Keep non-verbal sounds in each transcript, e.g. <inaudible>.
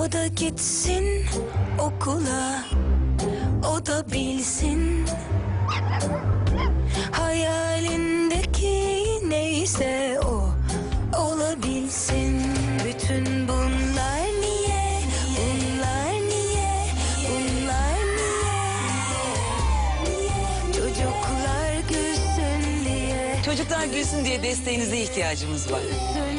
O da gitsin okula O da bilsin. Hayalindeki neyse o Olabilsin Gülsün diye desteğinize ihtiyacımız var.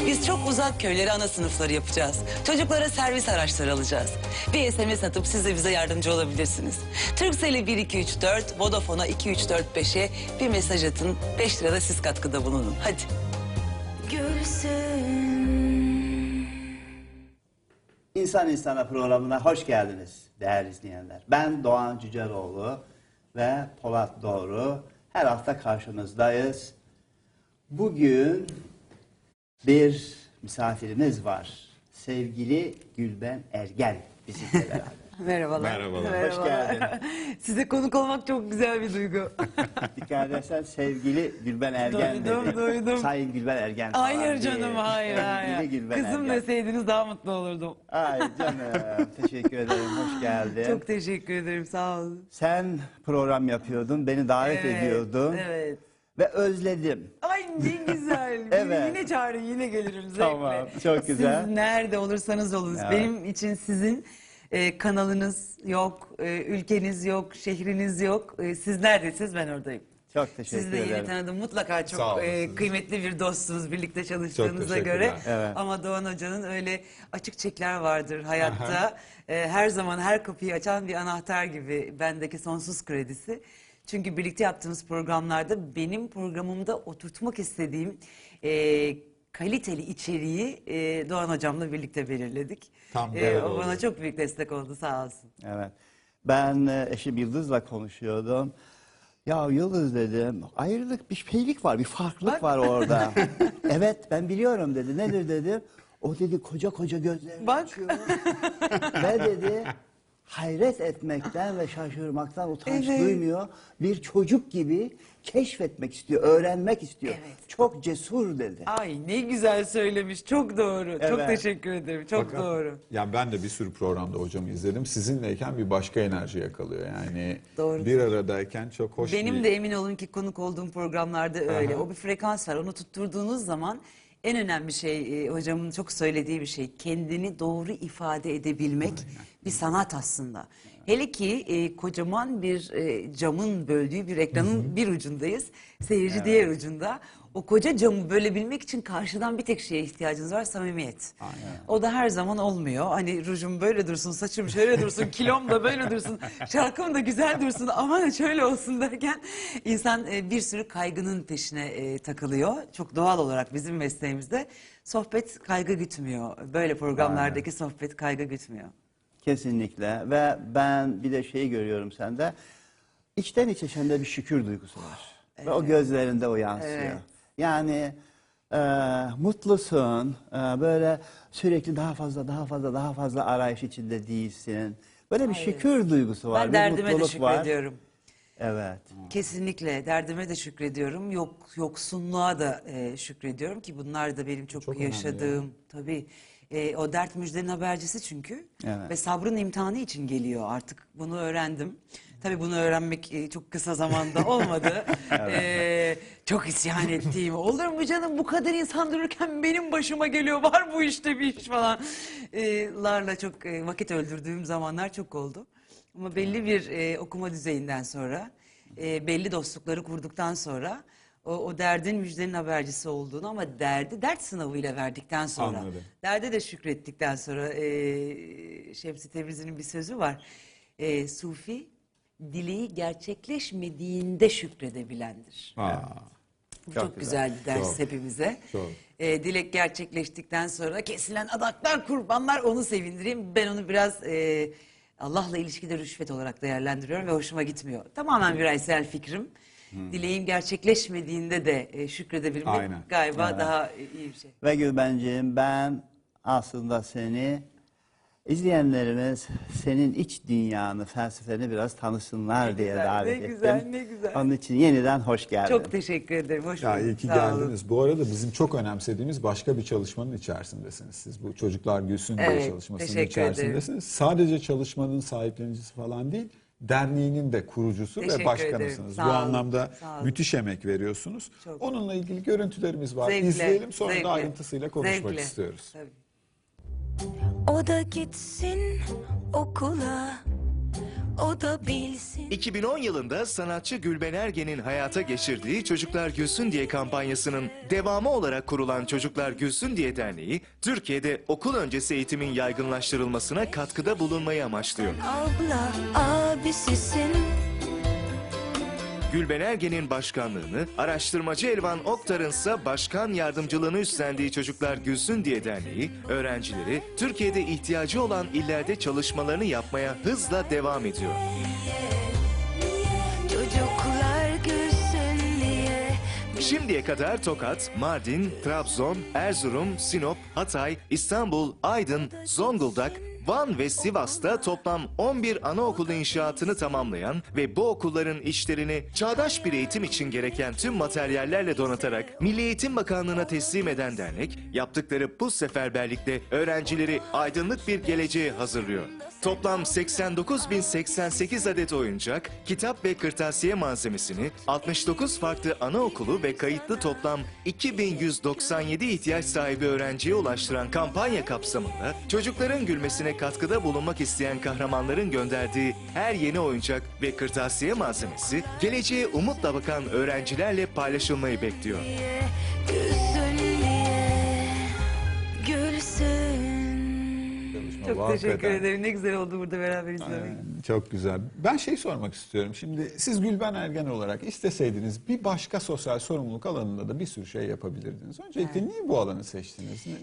Biz çok uzak köyleri ana sınıfları yapacağız. Çocuklara servis araçları alacağız. Bir SMS atıp siz de bize yardımcı olabilirsiniz. Turkcell'e 1234, Vodafone'a 2345'e bir mesaj atın. 5 lirada siz katkıda bulunun. Hadi. Gülsün İnsan İnsana programına hoş geldiniz değerli izleyenler. Ben Doğan Cüceloğlu ve Polat Doğru. Her hafta karşınızdayız. Bugün bir misafirimiz var. Sevgili Gülben Ergel bizimle beraber. <laughs> Merhabalar. Merhabalar. Hoş geldin. Size konuk olmak çok güzel bir duygu. <laughs> Dikkat edersen sevgili Gülben Ergen Duydum, dedi. duydum. Sayın Gülben Ergen falan Hayır değil. canım hayır hayır. Gülben Kızım Ergen. deseydiniz daha mutlu olurdum. Ay canım <laughs> teşekkür ederim hoş geldin. Çok teşekkür ederim sağ olun. Sen program yapıyordun, beni davet ediyordun Evet. Ve özledim. Ay ne <laughs> güzel. Evet. Yine çağırın yine gelirim zevkle. Tamam, çok güzel. Siz nerede olursanız olun. Evet. Benim için sizin e, kanalınız yok, e, ülkeniz yok, şehriniz yok. E, siz neredesiniz ben oradayım. Çok teşekkür Siz de yeni ederim. tanıdım. Mutlaka çok olun e, kıymetli bir dostsunuz birlikte çalıştığınıza göre. Evet. Ama Doğan Hoca'nın öyle açık çekler vardır hayatta. E, her zaman her kapıyı açan bir anahtar gibi bendeki sonsuz kredisi. Çünkü birlikte yaptığımız programlarda benim programımda oturtmak istediğim e, kaliteli içeriği e, Doğan Hocam'la birlikte belirledik. Tam E, o bana çok büyük destek oldu sağ olsun. Evet. Ben e, eşim Yıldız'la konuşuyordum. Ya Yıldız dedim, ayrılık bir şeylik var, bir farklılık var orada. <laughs> evet ben biliyorum dedi. Nedir dedim. O dedi koca koca gözlerini Bak. açıyor. ve dedi <laughs> hayret etmekten ve şaşırmaktan utanç Evet. duymuyor. Bir çocuk gibi keşfetmek istiyor, öğrenmek istiyor. Evet. Çok cesur dedi. Ay ne güzel söylemiş. Çok doğru. Çok Evet. teşekkür ederim. Çok Fakat- doğru. Yani ben de bir sürü programda hocamı izledim. Sizinleyken bir başka enerji yakalıyor. Yani Doğru. bir aradayken çok hoş Benim bir... de emin olun ki konuk olduğum programlarda öyle. O bir frekans var. Onu tutturduğunuz zaman en önemli şey e, hocamın çok söylediği bir şey. Kendini doğru ifade edebilmek bir sanat aslında. Hele ki e, kocaman bir e, camın böldüğü bir ekranın bir ucundayız. Seyirci diğer ucunda. O koca camı bölebilmek için karşıdan bir tek şeye ihtiyacınız var samimiyet. O da her zaman olmuyor. Hani rujum böyle dursun, saçım şöyle dursun, <laughs> kilom da böyle dursun, şarkım da güzel dursun aman şöyle olsun derken insan e, bir sürü kaygının peşine e, takılıyor. Çok doğal olarak bizim mesleğimizde sohbet kaygı gütmüyor. Böyle programlardaki sohbet kaygı gütmüyor. Kesinlikle ve ben bir de şeyi görüyorum sende. İçten içe sende bir şükür duygusu var. Ve o gözlerinde o yansıyor. Evet. Yani e, mutlusun, e, böyle sürekli daha fazla, daha fazla, daha fazla arayış içinde değilsin. Böyle bir şükür duygusu var, Ben bir derdime de mutluluk var. şükrediyorum. Evet. Kesinlikle derdime de şükrediyorum. Yok yoksunluğa da e, şükrediyorum ki bunlar da benim çok, Çok önemli yaşadığım tabii. E, o dert müjdenin habercisi çünkü Evet. ve sabrın imtihanı için geliyor artık bunu öğrendim. Tabii bunu öğrenmek e, çok kısa zamanda <laughs> olmadı. E, çok isyan ettiğim olur mu canım bu kadar insan dururken benim başıma geliyor var bu işte bir iş falan. E, larla çok e, vakit öldürdüğüm zamanlar çok oldu. Ama belli bir e, okuma düzeyinden sonra, e, belli dostlukları kurduktan sonra o, o derdin müjdenin habercisi olduğunu ama derdi dert sınavıyla verdikten sonra, Anladım. derde de şükrettikten sonra e, Şemsi Tebrizi'nin bir sözü var. E, Sufi dileği gerçekleşmediğinde şükredebilendir. Aa, Bu Çok çok, güzel. güzel, bir ders Çok, hepimize. çok. E, dilek gerçekleştikten sonra kesilen adaklar, kurbanlar onu sevindireyim. Ben onu biraz e, Allah'la ilişkide rüşvet olarak değerlendiriyorum ve hoşuma gitmiyor. Tamamen bireysel fikrim. Dileğim gerçekleşmediğinde de e, şükredebilmek İzleyenlerimiz senin iç dünyanı, felsefeni biraz tanısınlar diye güzel, davet ne ettim. güzel, ne güzel. Onun için yeniden hoş geldin. Çok teşekkür ederim. Hoş Ya bulduk. iyi ki Sağ olun. geldiniz. Bu arada bizim çok önemsediğimiz başka bir çalışmanın içerisindesiniz. Siz bu Çocuklar Gülsün diye Evet, çalışmasının teşekkür ederim. içerisindesiniz. Sadece çalışmanın sahiplenicisi falan değil, derneğinin de kurucusu Teşekkür ve başkanısınız. Bu olun, anlamda sağ olun. müthiş emek veriyorsunuz. Çok. Onunla ilgili görüntülerimiz var. Zevkle, İzleyelim sonra zevkle. da ayrıntısıyla konuşmak Zevkle. istiyoruz. Tabii. O da gitsin okula O da bilsin 2010 yılında sanatçı Gülben Ergen'in hayata geçirdiği Çocuklar Gülsün diye kampanyasının devamı olarak kurulan Çocuklar Gülsün diye derneği, Türkiye'de okul öncesi eğitimin yaygınlaştırılmasına katkıda bulunmayı amaçlıyor. Abla abisisin Gülben Ergen'in başkanlığını, araştırmacı Elvan Oktar'ın ise başkan yardımcılığını üstlendiği Çocuklar Gülsün diye derneği, öğrencileri Türkiye'de ihtiyacı olan illerde çalışmalarını yapmaya hızla devam ediyor. Çocuklar gülsün diye Şimdiye kadar Tokat, Mardin, Trabzon, Erzurum, Sinop, Hatay, İstanbul, Aydın, Zonguldak, Van ve Sivas'ta toplam 11 anaokulu inşaatını tamamlayan ve bu okulların içlerini çağdaş bir eğitim için gereken tüm materyallerle donatarak Milli Eğitim Bakanlığı'na teslim eden dernek, yaptıkları bu seferberlikle öğrencileri aydınlık bir geleceğe hazırlıyor. Toplam 89.088 adet oyuncak, kitap ve kırtasiye malzemesini 69 farklı anaokulu ve kayıtlı toplam 2197 ihtiyaç sahibi öğrenciye ulaştıran kampanya kapsamında çocukların gülmesine katkıda bulunmak isteyen kahramanların gönderdiği her yeni oyuncak ve kırtasiye malzemesi geleceğe umutla bakan öğrencilerle paylaşılmayı bekliyor. Çok Hakikaten. teşekkür ederim. Ne güzel oldu burada beraber izlemek. Çok güzel. Ben şey sormak istiyorum. Şimdi siz Gülben Ergen olarak isteseydiniz bir başka sosyal sorumluluk alanında da bir sürü şey yapabilirdiniz. Öncelikle niye bu alanı seçtiniz? Ne-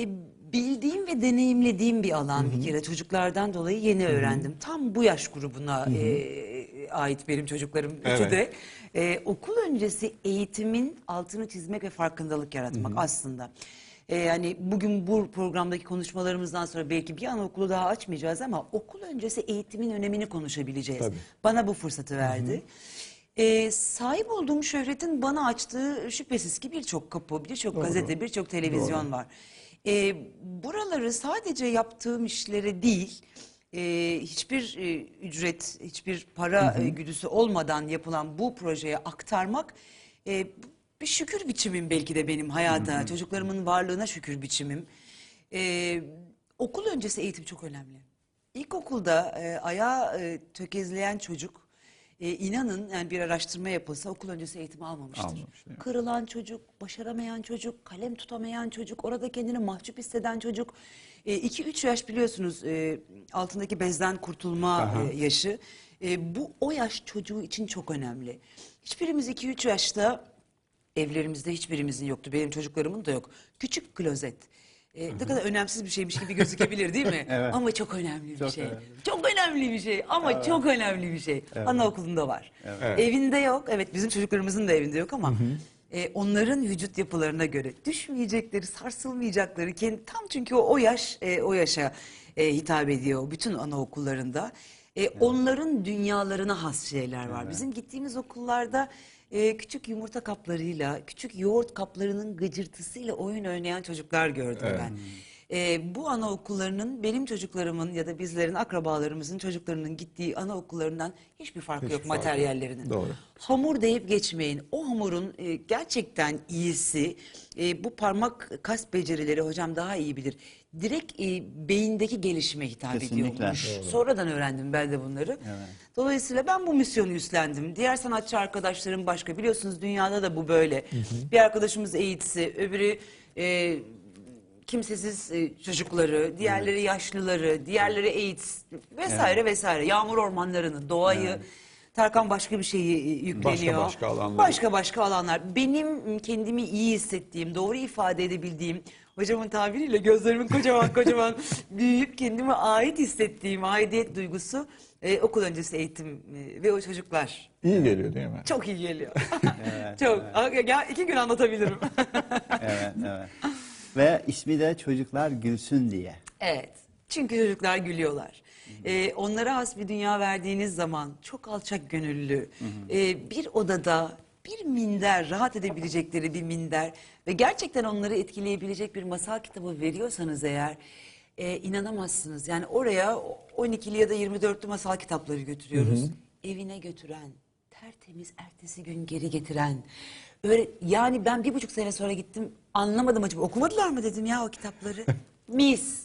E, bildiğim ve deneyimlediğim bir alan bir kere çocuklardan dolayı yeni öğrendim. Tam bu yaş grubuna e, ait benim çocuklarım üçü Evet. de. E, okul öncesi eğitimin altını çizmek ve farkındalık yaratmak aslında. E, yani bugün bu programdaki konuşmalarımızdan sonra belki bir anaokulu daha açmayacağız ama okul öncesi eğitimin önemini konuşabileceğiz. Tabii. Bana bu fırsatı verdi. E, sahip olduğum şöhretin bana açtığı şüphesiz ki birçok kapı, birçok gazete, birçok televizyon var. E, buraları sadece yaptığım işlere değil, e, hiçbir e, ücret, hiçbir para e, güdüsü olmadan yapılan bu projeye aktarmak e, bir şükür biçimim belki de benim hayata, çocuklarımın varlığına şükür biçimim. E, okul öncesi eğitim çok önemli. İlkokulda e, ayağı e, tökezleyen çocuk e, inanın yani bir araştırma yapılsa okul öncesi eğitimi almamıştır. Almamış? Kırılan çocuk, başaramayan çocuk, kalem tutamayan çocuk, orada kendini mahcup hisseden çocuk. 2-3 yaş biliyorsunuz e, altındaki bezden kurtulma e, yaşı. E, bu o yaş çocuğu için çok önemli. Hiçbirimiz 2-3 yaşta evlerimizde hiçbirimizin yoktu. Benim çocuklarımın da yok. Küçük klozet. E, ne kadar önemsiz bir şeymiş gibi gözükebilir değil mi? <laughs> Evet. Ama çok önemli bir Çok şey. önemli. Çok önemli bir şey ama çok önemli bir şey. Anaokulunda var. Evinde yok. Evet bizim çocuklarımızın da evinde yok ama e, onların vücut yapılarına göre düşmeyecekleri, sarsılmayacakları kendi tam çünkü o, o yaş e, o yaşa e, hitap ediyor bütün anaokullarında. E, Onların dünyalarına has şeyler var. Bizim gittiğimiz okullarda e, küçük yumurta kaplarıyla, küçük yoğurt kaplarının gıcırtısıyla oyun oynayan çocuklar gördüm ben. E, bu anaokullarının benim çocuklarımın ya da bizlerin akrabalarımızın çocuklarının gittiği anaokullarından hiçbir farkı Hiçbir yok farkı yok. materyallerinin. Doğru. Hamur deyip geçmeyin. O hamurun e, gerçekten iyisi e, bu parmak kas becerileri hocam daha iyi bilir. Direkt e, beyindeki gelişime hitap Kesinlikle. ediyormuş. Sonradan öğrendim ben de bunları. Dolayısıyla ben bu misyonu üstlendim. Diğer sanatçı arkadaşlarım başka. Biliyorsunuz dünyada da bu böyle. Bir arkadaşımız AIDS'i, öbürü e, kimsesiz e, çocukları, diğerleri yaşlıları, diğerleri AIDS vesaire vesaire. Yağmur ormanlarını, doğayı. Tarkan başka bir şeyi e, yükleniyor. Başka başka alanlar. Başka başka alanlar. Benim kendimi iyi hissettiğim, doğru ifade edebildiğim, hocamın tabiriyle gözlerimin kocaman <laughs> kocaman büyüyüp kendime ait hissettiğim aidiyet duygusu e, okul öncesi eğitim e, ve o çocuklar. İyi geliyor değil mi? Çok iyi geliyor. <laughs> Çok. Ya, iki gün anlatabilirim. <laughs> Evet, evet. Ve ismi de Çocuklar Gülsün diye. evet. Çünkü çocuklar gülüyorlar. Ee, onlara has bir dünya verdiğiniz zaman çok alçak gönüllü, ee, bir odada bir minder, rahat edebilecekleri bir minder ve gerçekten onları etkileyebilecek bir masal kitabı veriyorsanız eğer e, inanamazsınız. Yani oraya 12'li ya da 24'lü masal kitapları götürüyoruz. Evine götüren, tertemiz ertesi gün geri getiren. Öyle, yani ben bir buçuk sene sonra gittim anlamadım acaba okumadılar mı dedim ya o kitapları. <laughs> Mis.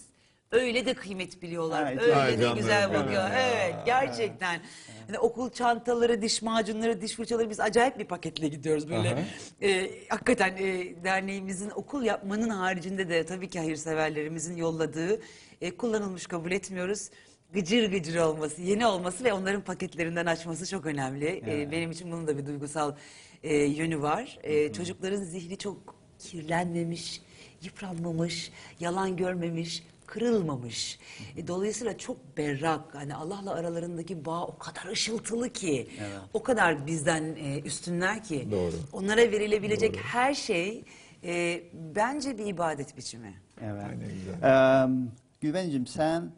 Öyle de kıymet biliyorlar. Ay, öyle ay de canım güzel benim bakıyor. ya. Evet gerçekten. Hani okul çantaları, diş macunları, diş fırçaları biz acayip bir paketle gidiyoruz böyle. Ee, hakikaten e, derneğimizin okul yapmanın haricinde de tabii ki hayırseverlerimizin yolladığı e, kullanılmış kabul etmiyoruz. Gıcır gıcır olması, yeni olması ve onların paketlerinden açması çok önemli. Ee, benim için bunun da bir duygusal e, yönü var. Ee, çocukların zihni çok kirlenmemiş, yıpranmamış, yalan görmemiş, kırılmamış. E, dolayısıyla çok berrak. Hani Allah'la aralarındaki bağ o kadar ışıltılı ki. O kadar bizden e, üstünler ki. Doğru. Onlara verilebilecek her şey e, bence bir ibadet biçimi. Evet. Ay, ne güzel. Ee, Güvencim sen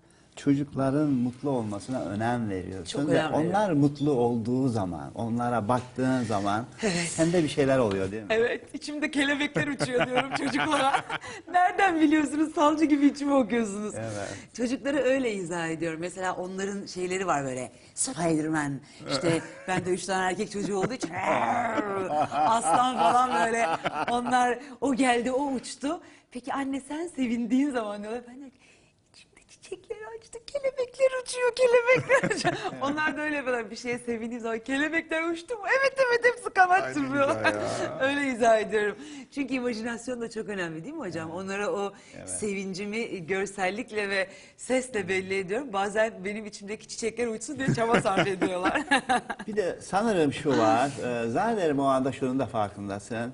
çocukların mutlu olmasına önem veriyorsun. Çok ve önem veriyorum. onlar mutlu olduğu zaman, onlara baktığın zaman sende bir şeyler oluyor değil mi? Evet, içimde kelebekler uçuyor diyorum çocuklara. <laughs> Nereden biliyorsunuz? Salcı gibi içime okuyorsunuz. Evet. Çocuklara öyle izah ediyorum. Mesela onların şeyleri var böyle. Spiderman. İşte ben de üç tane erkek çocuğu olduğu için <laughs> aslan falan böyle. Onlar o geldi, o uçtu. Peki anne sen sevindiğin zaman diyorlar. Ben de içimde çiçekler açtı, kelebekler uçuyor, kelebekler <laughs> uçuyor. Onlar da öyle yapıyorlar. Bir şeye sevindiğim zaman kelebekler uçtu mu? Evet evet hepsi kanat Ay ne çırpıyor. güzel ya. <laughs> öyle izah ediyorum. Çünkü imajinasyon da çok önemli değil mi hocam? Onlara o sevincimi görsellikle ve sesle belli ediyorum. Bazen benim içimdeki çiçekler uçsun diye çaba sarf <laughs> ediyorlar. Bir de sanırım şu var, e, zannederim o anda şunun da farkındasın.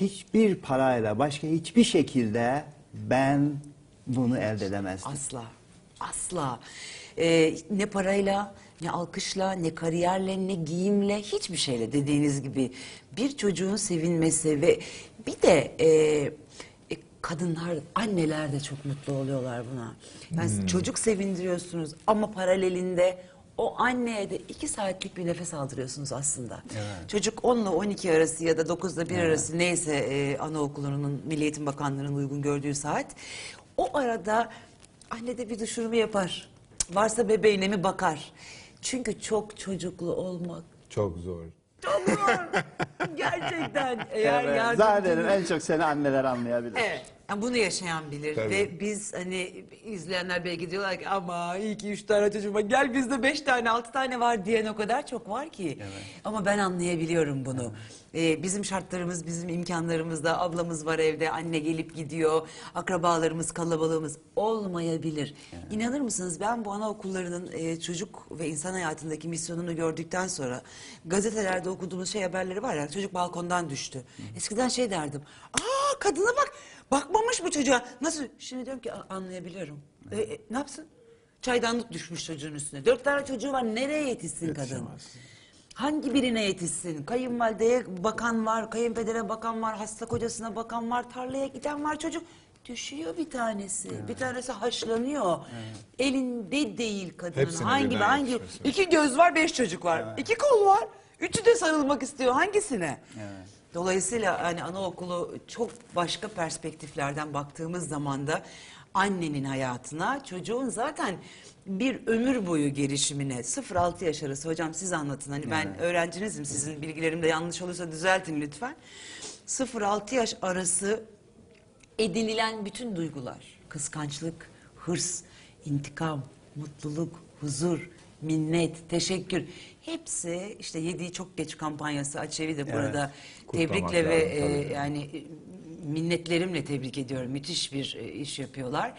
Hiçbir parayla, başka hiçbir şekilde ben bunu elde edemezdim. Asla. Asla. Ee, ne parayla, ne alkışla, ne kariyerle, ne giyimle, hiçbir şeyle dediğiniz gibi bir çocuğun sevinmesi ve bir de e, e, kadınlar, anneler de çok mutlu oluyorlar buna. Yani çocuk sevindiriyorsunuz ama paralelinde o anneye de iki saatlik bir nefes aldırıyorsunuz aslında. Çocuk 10 ile 12 arası ya da 9 ile 1 arası neyse e, anaokulunun, Milli Eğitim Bakanlığı'nın uygun gördüğü saat. O arada anne de bir düşürme yapar. Varsa bebeğine mi bakar. Çünkü çok çocuklu olmak Çok zor. çok zor. <laughs> Gerçekten. Eğer Evet, zannederim en çok seni anneler anlayabilir. Evet. Yani bunu yaşayan bilir Tabii. ve biz hani izleyenler belki diyorlar ki ama iyi ki üç tane çocuğum var gel bizde beş tane altı tane var diyen o kadar çok var ki. Ama ben anlayabiliyorum bunu. Ee, bizim şartlarımız bizim imkanlarımızda ablamız var evde anne gelip gidiyor akrabalarımız kalabalığımız olmayabilir. İnanır mısınız ben bu anaokullarının e, çocuk ve insan hayatındaki misyonunu gördükten sonra gazetelerde okuduğumuz şey haberleri var ya çocuk balkondan düştü. Eskiden şey derdim aa kadına bak Bakmamış bu çocuğa. Nasıl? Şimdi diyorum ki "A- anlayabiliyorum. E, e, ne yapsın? Çaydanlık düşmüş çocuğun üstüne. Dört tane çocuğu var. Nereye yetişsin kadın? Hangi birine yetişsin? Kayınvalideye bakan var, kayınpedere bakan var, hasta kocasına bakan var, tarlaya giden var çocuk. Düşüyor bir tanesi. Bir tanesi haşlanıyor. Elinde değil kadının. Hepsine hangi birden hangi? yetişmesi. İki göz var, beş çocuk var. İki kol var. Üçü de sarılmak istiyor. Hangisine? Dolayısıyla hani anaokulu çok başka perspektiflerden baktığımız zaman da annenin hayatına, çocuğun zaten bir ömür boyu gelişimine 0-6 yaş arası hocam siz anlatın. Hani ben öğrencinizim sizin bilgilerim de yanlış olursa düzeltin lütfen. 0-6 yaş arası edinilen bütün duygular, kıskançlık, hırs, intikam, mutluluk, huzur, minnet, teşekkür hepsi işte yediği çok geç kampanyası Açevi de burada Kutlamak tebrikle ve e, yani e, minnetlerimle tebrik ediyorum. Müthiş bir e, iş yapıyorlar.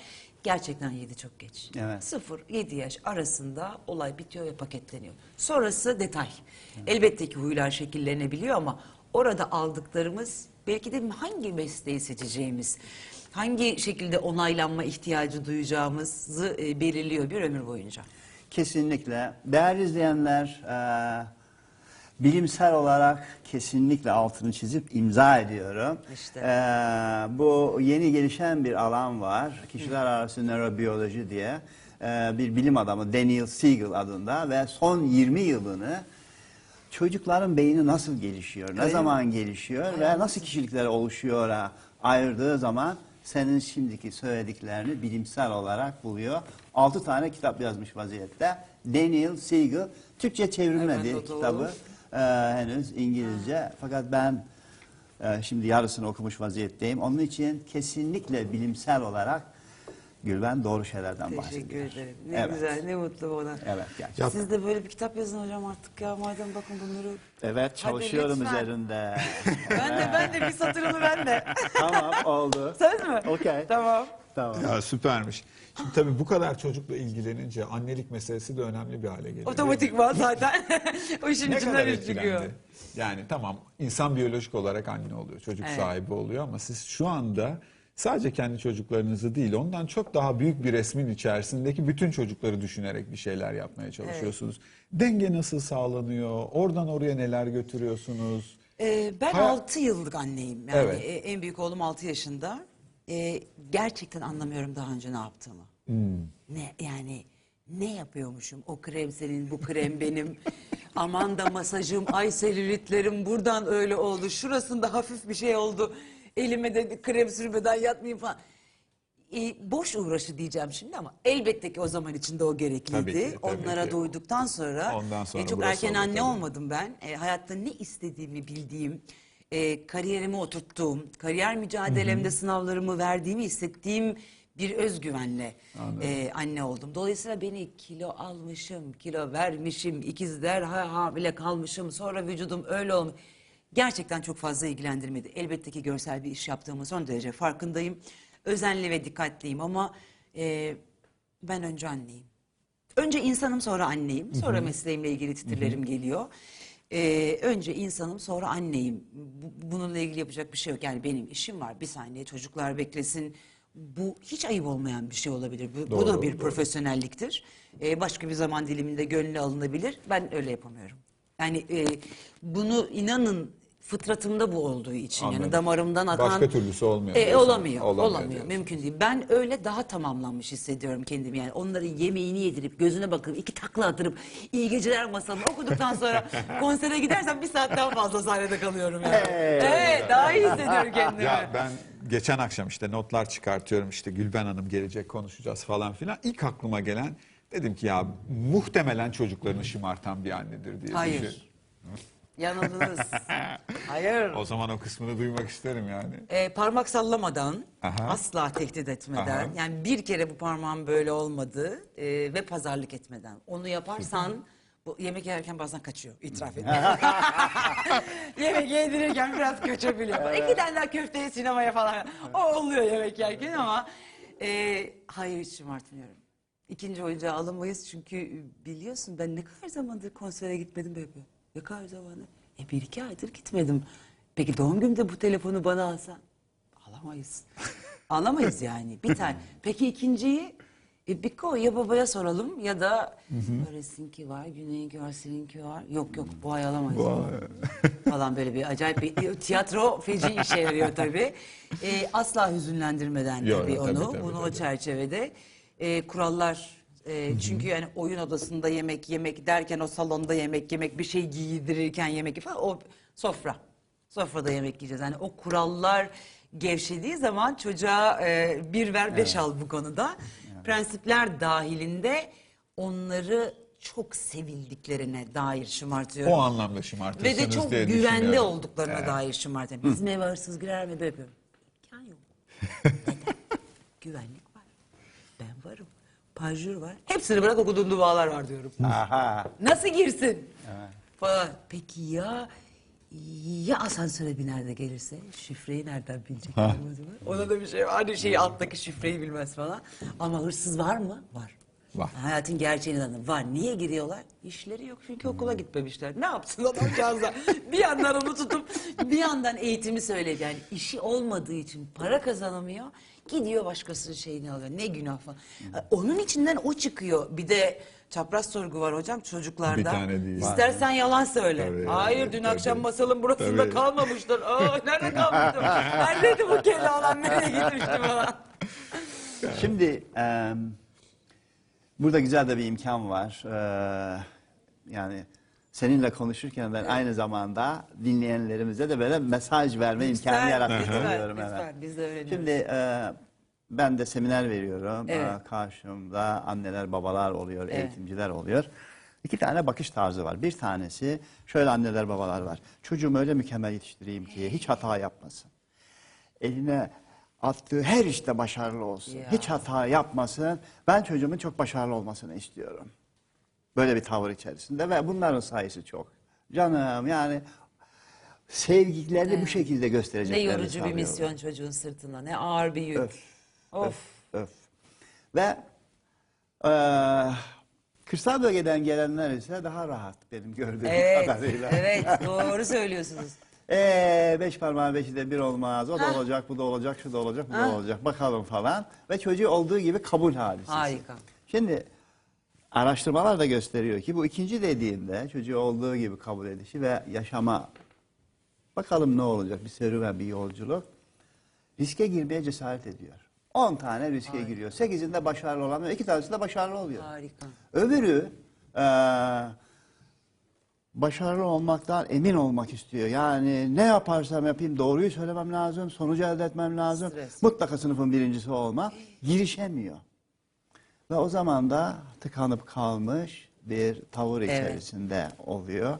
Gerçekten yedi çok geç. Evet. 0-7 yaş arasında olay bitiyor ve paketleniyor. Sonrası detay. Elbette ki huylar şekillenebiliyor ama orada aldıklarımız belki de hangi mesleği seçeceğimiz, hangi şekilde onaylanma ihtiyacı duyacağımızı e, belirliyor bir ömür boyunca. Kesinlikle. Değerli izleyenler, e, bilimsel olarak kesinlikle altını çizip imza ediyorum. İşte. Ee, bu yeni gelişen bir alan var. Kişiler arası nörobiyoloji diye Ee, bir bilim adamı Daniel Siegel adında ve son 20 yılını çocukların beyni nasıl gelişiyor, ne zaman gelişiyor ve nasıl kişilikler oluşuyor ayırdığı zaman senin şimdiki söylediklerini bilimsel olarak buluyor. 6 tane kitap yazmış vaziyette. Daniel Siegel Türkçe çevrilmedi Evet, kitabı ee, henüz İngilizce. Fakat ben e, şimdi yarısını okumuş vaziyetteyim. Onun için kesinlikle bilimsel olarak Gülben doğru şeylerden Teşekkür bahsediyor. ederim. Ne Evet. güzel, ne mutlu bana. Evet gerçekten. Siz de böyle bir kitap yazın hocam artık ya. Madem bakın bunları. Evet çalışıyorum üzerinde. Ben de ben de bir satırını ben de. tamam oldu. Söz mü? Okey. Tamam. Tamam. Ya süpermiş. Şimdi tabii bu kadar çocukla ilgilenince annelik meselesi de önemli bir hale geliyor. Otomatikman zaten <laughs> o işin ne içinden kadar etkilendi? Yani tamam insan biyolojik olarak anne oluyor, çocuk Evet. sahibi oluyor ama siz şu anda sadece kendi çocuklarınızı değil ondan çok daha büyük bir resmin içerisindeki bütün çocukları düşünerek bir şeyler yapmaya çalışıyorsunuz. Denge nasıl sağlanıyor? Oradan oraya neler götürüyorsunuz? Ee, ben Hayat- 6 yıllık anneyim. Yani Evet. e, en büyük oğlum 6 yaşında. Ee, gerçekten anlamıyorum daha önce ne yaptığımı. Hmm. Ne yani ne yapıyormuşum? O krem senin, bu krem benim. <laughs> Aman da masajım, ay selülitlerim buradan öyle oldu. Şurasında hafif bir şey oldu. Elime de krem sürmeden yatmayayım falan. E, boş uğraşı diyeceğim şimdi ama elbette ki o zaman içinde o gerekliydi. Tabii ki, tabii Onlara ki. duyduktan sonra, Ondan sonra e, çok erken oldu anne tabii. olmadım ben. E, hayatta ne istediğimi bildiğim, e, kariyerimi oturttuğum, kariyer mücadelemde sınavlarımı verdiğimi hissettiğim bir özgüvenle e, anne oldum. Dolayısıyla beni kilo almışım, kilo vermişim, ikizler ha, hamile kalmışım, sonra vücudum öyle olmuş. Gerçekten çok fazla ilgilendirmedi. Elbette ki görsel bir iş yaptığımın son derece farkındayım. Özenli ve dikkatliyim ama e, ben önce anneyim. Önce insanım sonra anneyim. Sonra mesleğimle ilgili titirlerim geliyor. Ee, önce insanım sonra anneyim. Bu- Bununla ilgili yapacak bir şey yok. Yani benim işim var. Bir saniye çocuklar beklesin. Bu hiç ayıp olmayan bir şey olabilir. Bu, bu da Doğru, bir doğru. profesyonelliktir. Ee, başka bir zaman diliminde gönlü alınabilir. Ben öyle yapamıyorum. Yani e, bunu inanın fıtratımda bu olduğu için. Anladım. Yani damarımdan akan... Başka türlüsü olmuyor E, olamıyor. Olamıyor Olamıyor. diyorsun. Mümkün değil. Ben öyle daha tamamlanmış hissediyorum kendimi yani. Onların yemeğini yedirip gözüne bakıp iki takla atırıp iyi geceler masalını okuduktan sonra <laughs> konsere gidersem bir saatten fazla sahnede kalıyorum yani. Evet daha iyi hissediyorum kendimi. Ya ben geçen akşam işte notlar çıkartıyorum işte Gülben Hanım gelecek konuşacağız falan filan. İlk aklıma gelen dedim ki ya muhtemelen çocuklarını şımartan bir annedir diye. Hayır. düşün. Yanıldınız. <laughs> Hayır. O zaman o kısmını duymak isterim yani. E, parmak sallamadan, Aha. asla tehdit etmeden, Aha. yani bir kere bu parmağım böyle olmadı e, ve pazarlık etmeden. Onu yaparsan, bu yemek yerken bazen kaçıyor, itiraf edeyim. <laughs> yemek yedirirken biraz kaçabiliyor. İki tane daha köfteye, sinemaya falan. O oluyor yemek yerken ama e, hayır hiç şımartmıyorum. İkinci oyuncağa alamayız çünkü biliyorsun ben ne kadar zamandır konsere gitmedim Bebe. Ne kadar zamandır? E bir iki aydır gitmedim. Peki doğum günümde bu telefonu bana alsan? Alamayız. <laughs> Alamayız yani. Bir tane. Peki ikinciyi e, Biko ya babaya soralım ya da Ares'inki var, Güney'inki var, seninki var. Yok yok bu ay alamayız. <laughs> falan böyle bir acayip bir tiyatro feci işe yarıyor tabii. E, asla hüzünlendirmeden Yok, tabii tabii, onu. tabii, bunu o tabii. çerçevede e, kurallar e, çünkü yani oyun odasında yemek yemek derken o salonda yemek yemek bir şey giydirirken yemek falan o sofra. Sofrada yemek yiyeceğiz. Yani o kurallar gevşediği zaman çocuğa e, bir ver beş al bu konuda. Prensipler dahilinde onları çok sevildiklerine dair şımartıyorum. O anlamda Ve şımartırsınız de çok diye güvende düşünüyorum. olduklarına dair şımartıyorum. Bizim eve hırsız girer mi böyle yapıyorum. İmkan yok. <laughs> Neden? Güvenlik var. Ben varım. Pajur var. Hepsini bırak okuduğun dualar var diyorum. Aha. Nasıl girsin? Falan. Peki ya ya asansöre biner de gelirse şifreyi nereden bilecek? Ona da bir şey var. Hani şeyi alttaki şifreyi bilmez falan. Ama hırsız var mı? Var. Var. Hayatın gerçeğini anladım. Var. Niye giriyorlar? İşleri yok çünkü okula gitmemişler. Ne yapsın adamcağızlar? <laughs> bir yandan onu tutup bir yandan eğitimi söyledi. Yani işi olmadığı için para kazanamıyor. Gidiyor başkasının şeyini alıyor. Ne günah falan. Onun içinden o çıkıyor. Bir de çapraz sorgu var hocam çocuklarda. Bir tane değil. İstersen yalan söyle. Tabii, Hayır dün tabii. akşam masalın burasında Tabii. kalmamıştır. Aa <laughs> nerede kalmıştım? Neredeydi bu kelle alan nereye gitmişti falan. <laughs> Şimdi e, burada güzel de bir imkan var. E, yani seninle konuşurken ben aynı zamanda dinleyenlerimize de böyle mesaj verme imkanı Lütfen, yaratmış lütfen, oluyorum. lütfen. evet. Biz de öğreniyoruz. Şimdi e, ben de seminer veriyorum. Evet. E, karşımda anneler babalar oluyor, Evet. eğitimciler oluyor. İki tane bakış tarzı var. Bir tanesi şöyle anneler babalar var. Çocuğumu öyle mükemmel yetiştireyim ki hiç hata yapmasın. Eline attığı her işte başarılı olsun. Ya. Hiç hata yapmasın. Ben çocuğumun çok başarılı olmasını istiyorum. Böyle bir tavır içerisinde ve bunların sayısı çok. Canım yani sevgilerini bu şekilde Ne göstereceklerini yorucu bir misyon çocuğun sırtına. Ne ağır bir yük. Öf. Of. Öf. Ve eee kırsal bölgeden gelenler ise daha rahat benim gördüğüm Evet, kadarıyla. evet <laughs> doğru söylüyorsunuz. Ee, beş parmağın beşi de bir olmaz. O da olacak, bu da olacak, şu da olacak, bu da olacak. Bakalım falan. Ve çocuğu olduğu gibi kabul hadisesi. Harika. Şimdi araştırmalar da gösteriyor ki bu ikinci dediğinde çocuğu olduğu gibi kabul edişi ve yaşama. Bakalım ne olacak? Bir serüven, bir yolculuk. Riske girmeye cesaret ediyor. 10 tane riske giriyor. 8'inde başarılı olamıyor. 2 tanesi de başarılı oluyor. Harika. Öbürü eee, başarılı olmaktan emin olmak istiyor. Yani ne yaparsam yapayım doğruyu söylemem lazım, sonucu elde etmem lazım. Stres. Mutlaka sınıfın birincisi olma. Girişemiyor. Ve o zaman da tıkanıp kalmış bir tavır Evet. içerisinde oluyor.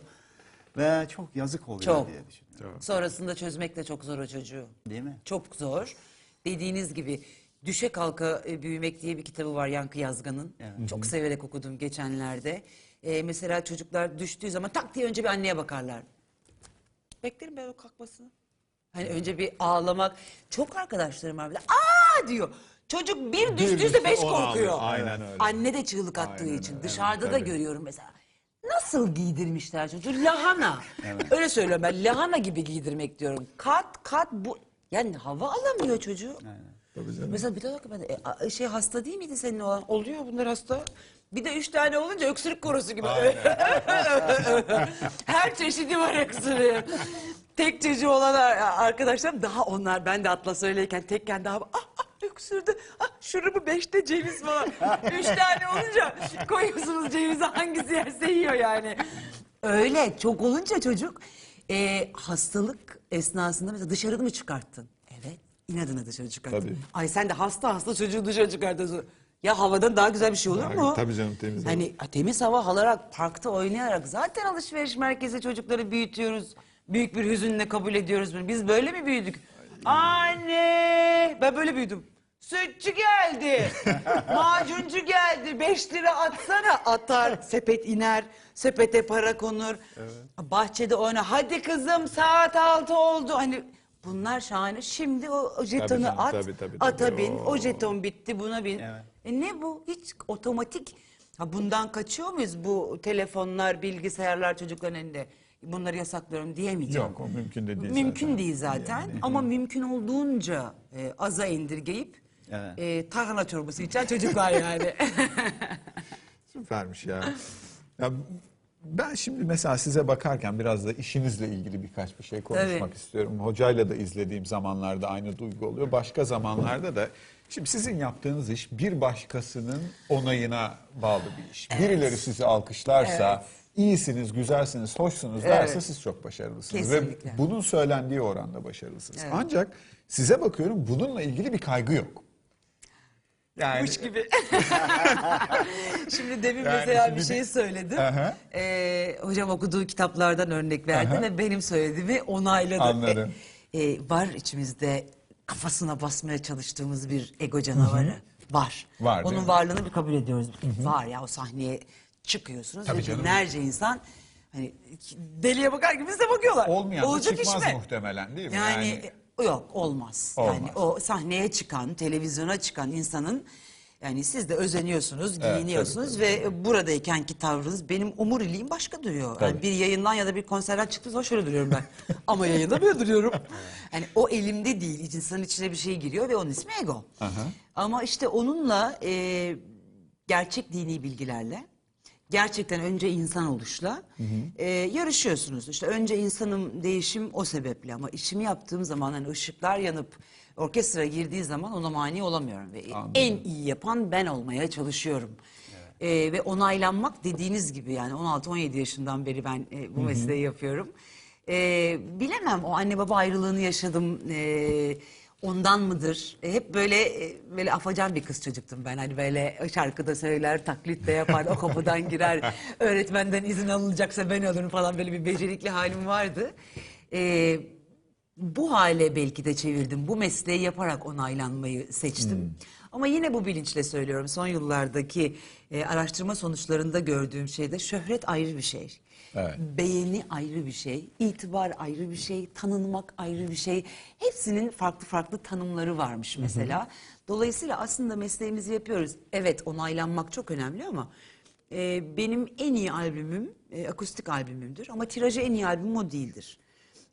Ve çok yazık oluyor Çok. diye düşünüyorum. Sonrasında çözmek de çok zor o çocuğu. Değil mi? Çok zor. Dediğiniz gibi Düşe Kalka e, Büyümek diye bir kitabı var Yankı Yazgan'ın. Çok severek okudum geçenlerde. E, mesela çocuklar düştüğü zaman tak diye önce bir anneye bakarlar. Beklerim ben o kalkmasını. Hani önce bir ağlamak. Çok arkadaşlarım var bile. Aa diyor. Çocuk bir düştüyse düştü, beş korkuyor. Aynen öyle. Anne de çığlık attığı Aynen için. öyle. Dışarıda da tabii. görüyorum mesela. Nasıl giydirmişler çocuğu? Lahana. Öyle söylüyorum ben. Lahana gibi giydirmek diyorum. Kat kat bu. Yani hava alamıyor çocuğu. Mesela bir de bak ben e, a- şey hasta değil miydi senin olan? Oluyor bunlar hasta. Bir de üç tane olunca öksürük korosu gibi. <laughs> Her çeşidi var öksürüğün. Tek çocuğu olan ar- arkadaşlarım daha onlar ben de Atlas öyleyken tekken daha ah, ah öksürdü. Ah şurubu beşte ceviz falan. <laughs> Üç tane olunca koyuyorsunuz cevizi hangisi yerse yiyor yani. Öyle çok olunca çocuk e, hastalık esnasında mesela dışarı mı çıkarttın? Evet. İnadına dışarı çıkarttın. Tabii. Ay sen de hasta hasta çocuğu dışarı çıkartıyorsun. Ya havadan daha güzel bir şey olur Daha- mu? tabii canım, temiz hava. Hani temiz hava alarak, parkta oynayarak zaten alışveriş merkezi çocukları büyütüyoruz. Büyük bir hüzünle kabul ediyoruz bunu. Biz böyle mi büyüdük? Anne! Ben böyle büyüdüm. Sütçü geldi. <laughs> Macuncu geldi. Beş lira atsana. Atar. Sepet iner. Sepete para konur. Bahçede oyna. Hadi kızım saat altı oldu. Hani bunlar şahane. Şimdi o, o jetonu canım, at. tabii, tabii, ata tabii. bin. Oo. O jeton bitti buna bin. Evet. E ne bu? Hiç otomatik. Ha bundan kaçıyor muyuz bu telefonlar, bilgisayarlar çocukların elinde? Bunları yasaklıyorum diyemeyeceğim. Yok o mümkün de değil Mümkün zaten. değil zaten ama mümkün olduğunca e, aza indirgeyip Evet. e, tarhana çorbası içen çocuklar yani. <laughs> Süpermiş ya. ya. Ben şimdi mesela size bakarken biraz da işinizle ilgili birkaç bir şey konuşmak Tabii. istiyorum. Hocayla da izlediğim zamanlarda aynı duygu oluyor. Başka zamanlarda da şimdi sizin yaptığınız iş bir başkasının onayına bağlı bir iş. Birileri sizi alkışlarsa, iyisiniz, güzelsiniz, hoşsunuz derse Evet. siz çok başarılısınız. Kesinlikle. Ve bunun söylendiği oranda başarılısınız. Ancak size bakıyorum bununla ilgili bir kaygı yok. Yani Kuş gibi. <laughs> Şimdi demin Yani mesela şimdi bir şey söyledim. Aha. E, hocam okuduğu kitaplardan örnek verdi Aha. ve benim söylediğimi onayladı. Anladım. E, e, var içimizde kafasına basmaya çalıştığımız bir ego canavarı. Var. Var, değil Onun varlığını bir kabul ediyoruz. Var ya o sahneye çıkıyorsunuz Tabii ve canım. binlerce insan hani deliye bakar gibi bize bakıyorlar. olmayan Olacak iş çıkmaz mi? muhtemelen değil mi? Yani, e, yok olmaz. Olmaz. Yani o sahneye çıkan, televizyona çıkan insanın Yani siz de özeniyorsunuz, Evet, giyiniyorsunuz tabii, ve buradaykenki tavrınız benim omuriliğim başka duruyor. Yani Tabii. bir yayından ya da bir konserden çıktığı zaman şöyle duruyorum ben. <laughs> Ama yayında böyle duruyorum. Yani o elimde değil. İnsanın içine bir şey giriyor ve onun ismi ego. Ama işte onunla e, gerçek dini bilgilerle gerçekten önce insan oluşla e, yarışıyorsunuz. İşte önce insanım değişim o sebeple ama işimi yaptığım zaman hani ışıklar yanıp orkestra girdiği zaman ona mani olamıyorum ve en iyi yapan ben olmaya çalışıyorum. E, ve onaylanmak dediğiniz gibi yani 16-17 yaşından beri ben e, bu mesleği yapıyorum. E, bilemem o anne baba ayrılığını yaşadım. E, ondan mıdır? E, hep böyle e, böyle afacan bir kız çocuktum ben. Hani böyle şarkıda söyler, taklit de yapar, o kapıdan girer. <laughs> Öğretmenden izin alınacaksa ben alırım falan böyle bir becerikli halim vardı. E, bu hale belki de çevirdim. Bu mesleği yaparak onaylanmayı seçtim. Ama yine bu bilinçle söylüyorum. Son yıllardaki e, araştırma sonuçlarında gördüğüm şey de şöhret ayrı bir şey. Evet. Beğeni ayrı bir şey, itibar ayrı bir şey, tanınmak ayrı bir şey. Hepsinin farklı farklı tanımları varmış mesela. Dolayısıyla aslında mesleğimizi yapıyoruz. Evet onaylanmak çok önemli ama e, benim en iyi albümüm e, akustik albümümdür. Ama tirajı en iyi albümüm o değildir.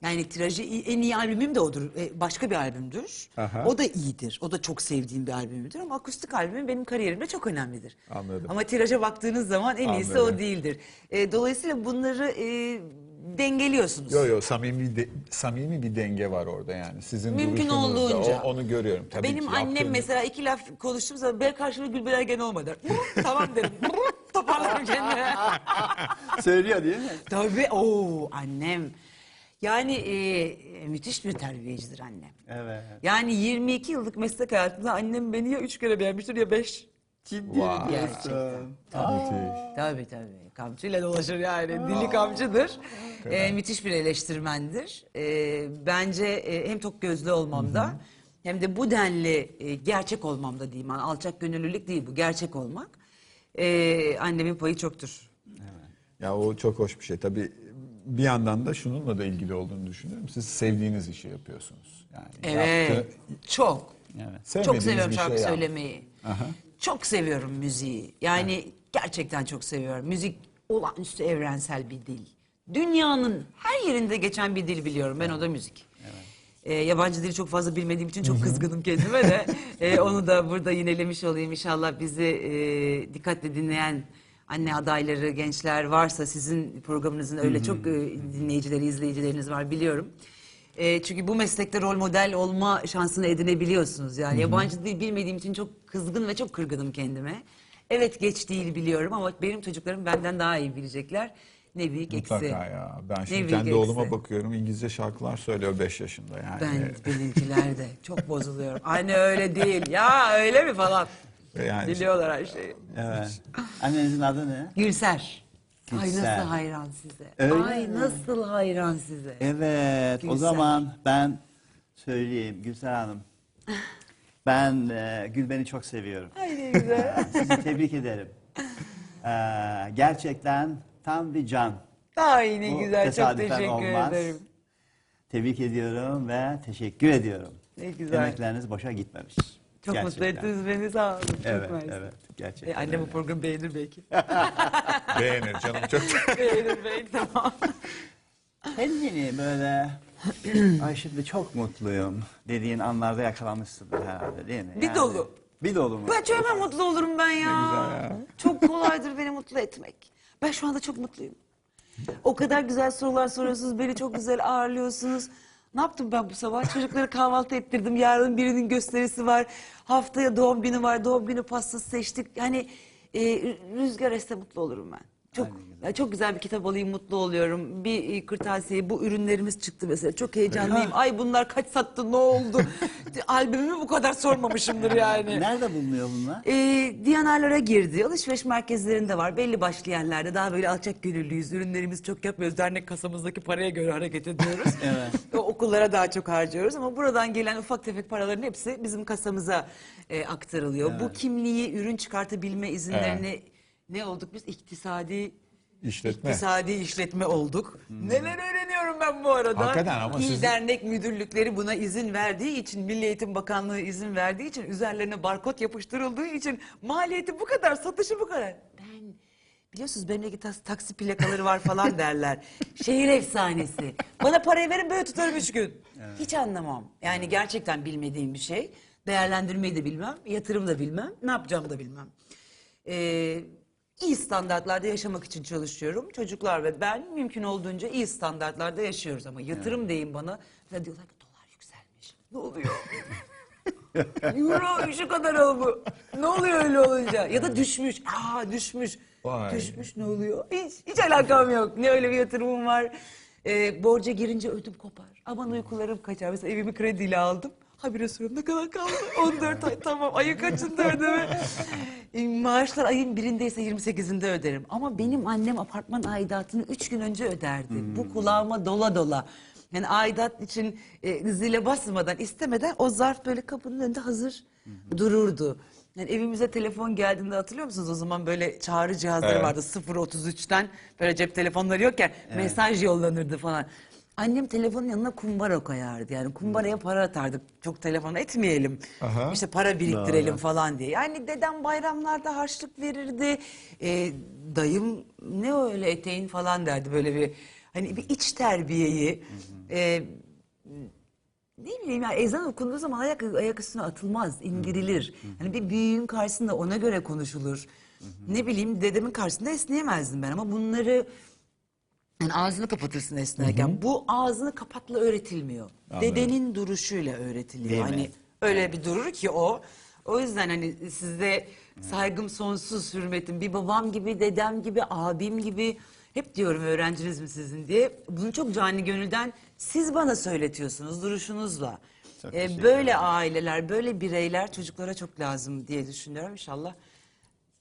Yani tirajı en iyi albümüm de odur. E, başka bir albümdür. Aha. O da iyidir. O da çok sevdiğim bir albümümdür ama akustik albümüm benim kariyerimde çok önemlidir. Anladım. Ama tiraja baktığınız zaman en iyisi Anladım. o değildir. E, dolayısıyla bunları e, dengeliyorsunuz. Yo yo samimi de- samimi bir denge var orada yani. Sizin Mümkün duruşunuzda olduğunca. o- onu görüyorum. Tabii Benim ki annem yaptığınız- mesela iki laf konuştuğum zaman bel karşılığı Gülben Ergen olma der. tamam derim. Toparlarım kendimi. <laughs> Söylüyor değil mi? Tabii o annem. Yani e, müthiş bir terbiyecidir annem. Evet. Yani 22 yıllık meslek hayatımda annem beni ya üç kere beğenmiştir ya beş. Ciddi Vay. mi Gerçekten. Müthiş. Tabii tabii. Kamçıyla dolaşır yani. Dili kamçıdır. Ee, müthiş bir eleştirmendir. Ee, bence e, hem tok gözlü olmamda hem de bu denli e, gerçek olmamda diyeyim. Yani alçak gönüllülük değil bu. Gerçek olmak. Ee, annemin payı çoktur. Ya o çok hoş bir şey. Tabii bir yandan da şununla da ilgili olduğunu düşünüyorum. Siz sevdiğiniz işi yapıyorsunuz. Yani Evet. yaptı- Çok. Evet. Çok seviyorum şarkı şey söylemeyi. Aha. Çok seviyorum müziği. Yani gerçekten çok seviyorum. Müzik olağanüstü evrensel bir dil. Dünyanın her yerinde geçen bir dil biliyorum. Ben o da müzik. Ee, yabancı dili çok fazla bilmediğim için çok kızgınım kendime de. <laughs> Ee, onu da burada yinelemiş olayım. İnşallah bizi e, dikkatle dinleyen anne adayları, gençler varsa sizin programınızın öyle çok e, dinleyicileri, izleyicileriniz var biliyorum. E, çünkü bu meslekte rol model olma şansını edinebiliyorsunuz. Yani yabancı dil bilmediğim için çok kızgın ve çok kırgınım kendime. Evet geç değil biliyorum ama benim çocuklarım benden daha iyi bilecekler. Ne büyük Mutlaka eksi. ya. Ben şimdi kendi oğluma eksi. bakıyorum. İngilizce şarkılar söylüyor 5 yaşında yani. Ben benimkiler de çok bozuluyorum. Anne öyle değil. Ya öyle mi falan. Yani Biliyorlar her şeyi. Evet. Annenizin adı ne? Gülser. Ay Gülser. nasıl hayran size. Öyle Ay mi? nasıl hayran size. Evet. O Gülser. zaman ben söyleyeyim Gülser Hanım. Ben e, Gülben'i çok seviyorum. Ay ne güzel. <laughs> Sizi tebrik ederim. Ee, gerçekten tam bir can. Ay ne Bu güzel. Çok tesadüfen teşekkür olmaz. ederim. Tebrik ediyorum ve teşekkür ediyorum. Ne güzel. Emekleriniz boşa gitmemiş. Çok mutlu Gerçekten. ettiniz beni sağ olun. Çok Evet, mersi. evet. Gerçekten. E, anne bu programı beğenir belki. <laughs> beğenir canım çok. beğenir belki tamam. Kendini böyle <clears throat> ay şimdi çok mutluyum dediğin anlarda yakalamışsındır herhalde değil mi? Bir dolu. Bir dolu mu? Ben çok mutlu olurum ben ya. Çok kolaydır beni mutlu etmek. Ben şu anda çok mutluyum. O kadar güzel sorular soruyorsunuz. Beni çok güzel ağırlıyorsunuz. Ne yaptım ben bu sabah? Çocukları kahvaltı ettirdim. Yarın birinin gösterisi var. Haftaya doğum günü var. Doğum günü pastası seçtik. Yani e, rüzgar esse mutlu olurum ben. Çok ya çok güzel bir kitap alayım mutlu oluyorum. Bir e, kırtasiye bu ürünlerimiz çıktı mesela. Çok heyecanlıyım. Ay bunlar kaç sattı ne oldu? <laughs> Albümümü bu kadar sormamışımdır yani. Nerede bulunuyor bunlar? E, Diyanarlara girdi. Alışveriş merkezlerinde var. Belli başlı yerlerde daha böyle alçak gönüllüyüz. Ürünlerimizi çok yapmıyoruz. Dernek kasamızdaki paraya göre hareket ediyoruz. <laughs> Evet. O okullara daha çok harcıyoruz ama buradan gelen ufak tefek paraların hepsi bizim kasamıza e, aktarılıyor. Bu kimliği, ürün çıkartabilme izinlerini ne olduk biz? İktisadi İşletme. İktisadi işletme olduk. Neler öğreniyorum ben bu arada. Hakikaten ama İl siz- dernek müdürlükleri buna izin verdiği için, Milli Eğitim Bakanlığı izin verdiği için, üzerlerine barkod yapıştırıldığı için maliyeti bu kadar, satışı bu kadar. Ben biliyorsunuz benimle tas, taksi plakaları var falan <laughs> derler. Şehir efsanesi. Bana parayı verin böyle tutarım üç gün. Hiç anlamam. Yani gerçekten bilmediğim bir şey. Değerlendirmeyi de bilmem, yatırım da bilmem, ne yapacağımı da bilmem. Ee, iyi standartlarda yaşamak için çalışıyorum. Çocuklar ve ben mümkün olduğunca iyi standartlarda yaşıyoruz ama yatırım deyin bana. Ve diyorlar ki dolar yükselmiş. Ne oluyor? <laughs> Euro şu kadar oldu. Ne oluyor öyle olunca? Ya da düşmüş. Aa düşmüş. Vay. Düşmüş ne oluyor? Hiç, hiç alakam yok. Ne öyle bir yatırımım var. Ee, borca girince ödüm kopar. Aman uykularım kaçar. Mesela evimi krediyle aldım. Habire soruyorum ne kadar kaldı? 14 ay tamam ayın kaçında ödeme? E, maaşlar ayın birindeyse 28'inde öderim. Ama benim annem apartman aidatını 3 gün önce öderdi. Bu kulağıma dola dola. Yani aidat için e, zile basmadan istemeden o zarf böyle kapının önünde hazır dururdu. Yani evimize telefon geldiğinde hatırlıyor musunuz? O zaman böyle çağrı cihazları Evet. vardı 033'ten böyle cep telefonları yokken mesaj yollanırdı falan. Annem telefonun yanına kumbara koyardı. Yani kumbaraya para atardık. Çok telefon etmeyelim. Aha. İşte para biriktirelim falan diye. Yani dedem bayramlarda harçlık verirdi. Ee, dayım ne öyle eteğin falan derdi böyle bir hani bir iç terbiyeyi. e, ne bileyim ya ezan okunduğu zaman ayak, ayak üstüne atılmaz, indirilir. Hani bir büyüğün karşısında ona göre konuşulur. Ne bileyim dedemin karşısında esneyemezdim ben ama bunları yani ağzını kapatırsın esnerken. Bu ağzını kapatla öğretilmiyor. Dedenin duruşuyla öğretiliyor. Değil mi? hani öyle bir durur ki o. O yüzden hani size saygım sonsuz, hürmetim. Bir babam gibi, dedem gibi, abim gibi. Hep diyorum öğrenciniz mi sizin diye. Bunu çok cani gönülden siz bana söyletiyorsunuz duruşunuzla. Çok Ee, teşekkür böyle aileler, böyle bireyler çocuklara çok lazım diye düşünüyorum. İnşallah